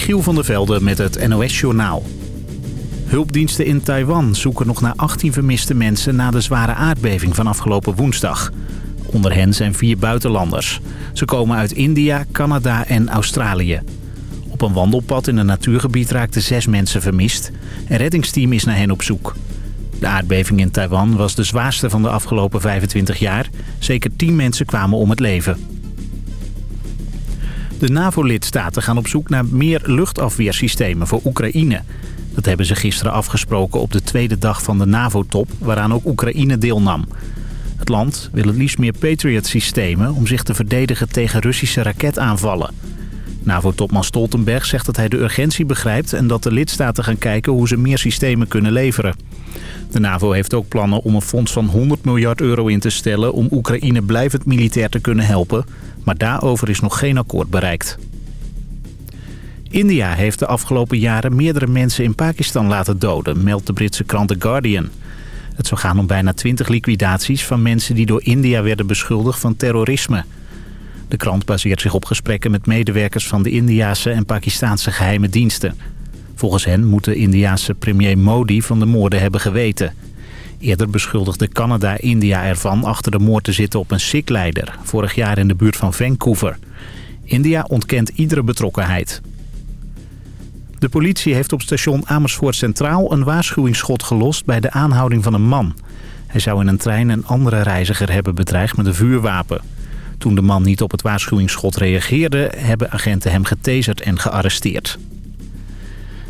Michiel van der Velde met het NOS-journaal. Hulpdiensten in Taiwan zoeken nog naar 18 vermiste mensen... na de zware aardbeving van afgelopen woensdag. Onder hen zijn vier buitenlanders. Ze komen uit India, Canada en Australië. Op een wandelpad in een natuurgebied raakten zes mensen vermist. Een reddingsteam is naar hen op zoek. De aardbeving in Taiwan was de zwaarste van de afgelopen 25 jaar. Zeker 10 mensen kwamen om het leven. De NAVO-lidstaten gaan op zoek naar meer luchtafweersystemen voor Oekraïne. Dat hebben ze gisteren afgesproken op de tweede dag van de NAVO-top... waaraan ook Oekraïne deelnam. Het land wil het liefst meer Patriot-systemen... om zich te verdedigen tegen Russische raketaanvallen. NAVO-topman Stoltenberg zegt dat hij de urgentie begrijpt... en dat de lidstaten gaan kijken hoe ze meer systemen kunnen leveren. De NAVO heeft ook plannen om een fonds van 100 miljard euro in te stellen... om Oekraïne blijvend militair te kunnen helpen. Maar daarover is nog geen akkoord bereikt. India heeft de afgelopen jaren meerdere mensen in Pakistan laten doden... meldt de Britse krant The Guardian. Het zou gaan om bijna 20 liquidaties van mensen die door India werden beschuldigd van terrorisme... De krant baseert zich op gesprekken met medewerkers van de Indiase en Pakistaanse geheime diensten. Volgens hen moet de Indiase premier Modi van de moorden hebben geweten. Eerder beschuldigde Canada India ervan achter de moord te zitten op een Sikh-leider... vorig jaar in de buurt van Vancouver. India ontkent iedere betrokkenheid. De politie heeft op station Amersfoort Centraal een waarschuwingsschot gelost bij de aanhouding van een man. Hij zou in een trein een andere reiziger hebben bedreigd met een vuurwapen. Toen de man niet op het waarschuwingsschot reageerde... hebben agenten hem getaserd en gearresteerd.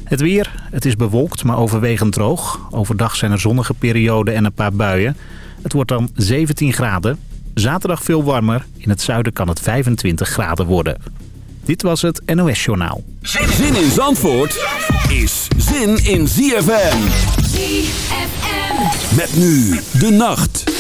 Het weer. Het is bewolkt, maar overwegend droog. Overdag zijn er zonnige perioden en een paar buien. Het wordt dan 17 graden. Zaterdag veel warmer. In het zuiden kan het 25 graden worden. Dit was het NOS Journaal. Zin in Zandvoort is zin in ZFM. ZFM. Met nu de nacht.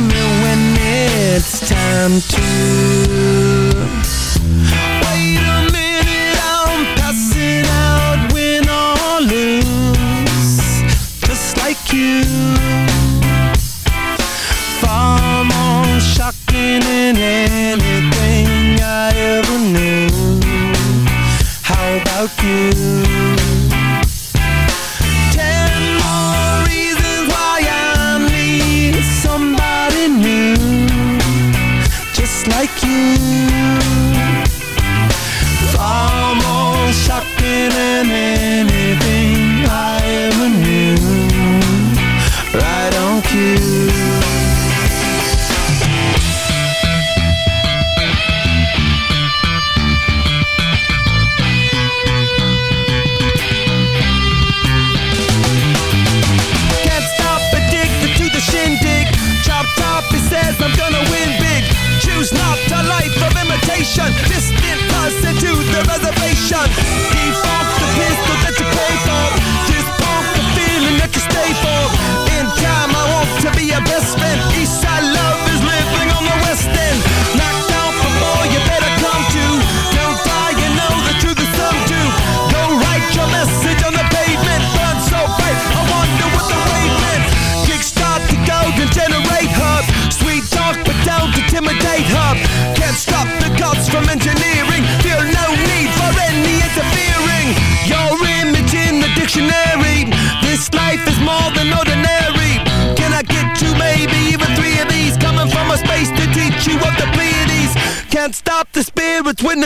me when it's time to.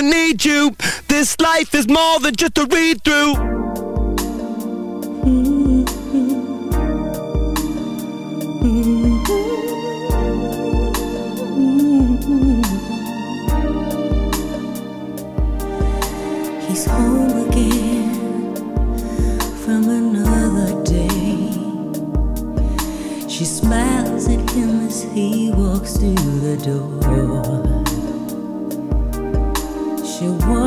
gonna need you. This life is more than just a read through. He's home again from another day. She smiles at him as he walks through the door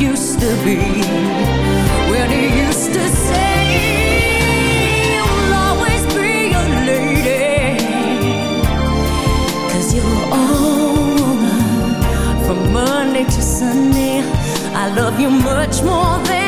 used to be. When used to say You'll always be a you all woman From Monday to Sunday I love you much more than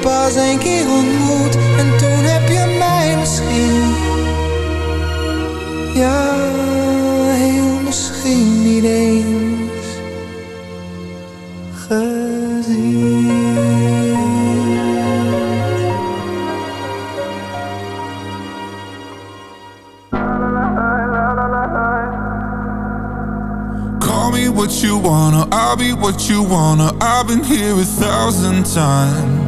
Pas een keer ontmoet. En toen heb je mij misschien. Ja, heel misschien niet eens. what you wanna, I'll be what you wanna. I've been here a thousand times.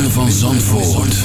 Van Zandvoort.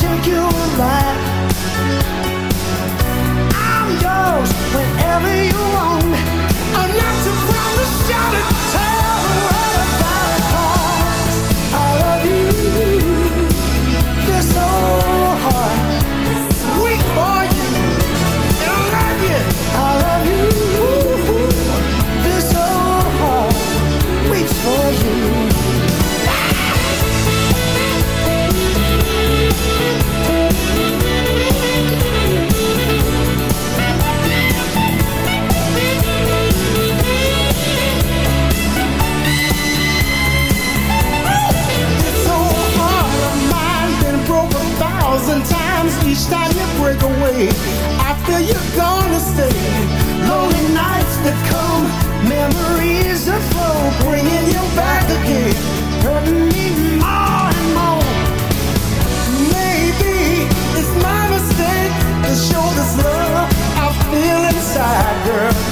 take you alive. I'm yours whenever you want. I'm not to promise, shout break away. After you're gonna stay. Lonely nights that come Memories that flow Bringing you back again. Hurting me more and more. Maybe it's my mistake To show this love I feel inside, girl.